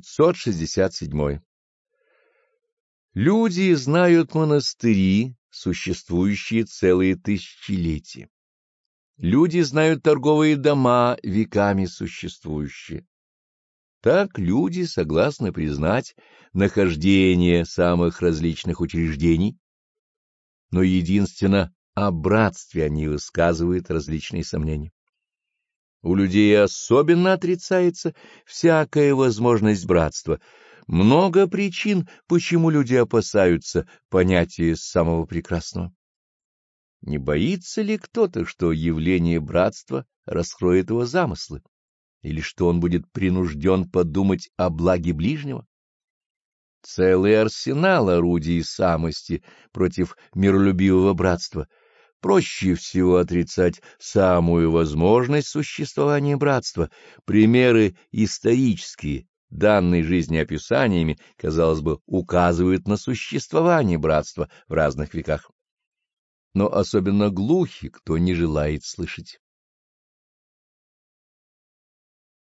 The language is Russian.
567. Люди знают монастыри, существующие целые тысячелетия. Люди знают торговые дома, веками существующие. Так люди согласны признать нахождение самых различных учреждений, но единственно о братстве они высказывают различные сомнения. У людей особенно отрицается всякая возможность братства. Много причин, почему люди опасаются понятия самого прекрасного. Не боится ли кто-то, что явление братства раскроет его замыслы, или что он будет принужден подумать о благе ближнего? Целый арсенал орудий самости против миролюбивого братства — Проще всего отрицать самую возможность существования братства. Примеры исторические, данные жизнеописаниями, казалось бы, указывают на существование братства в разных веках. Но особенно глухи, кто не желает слышать.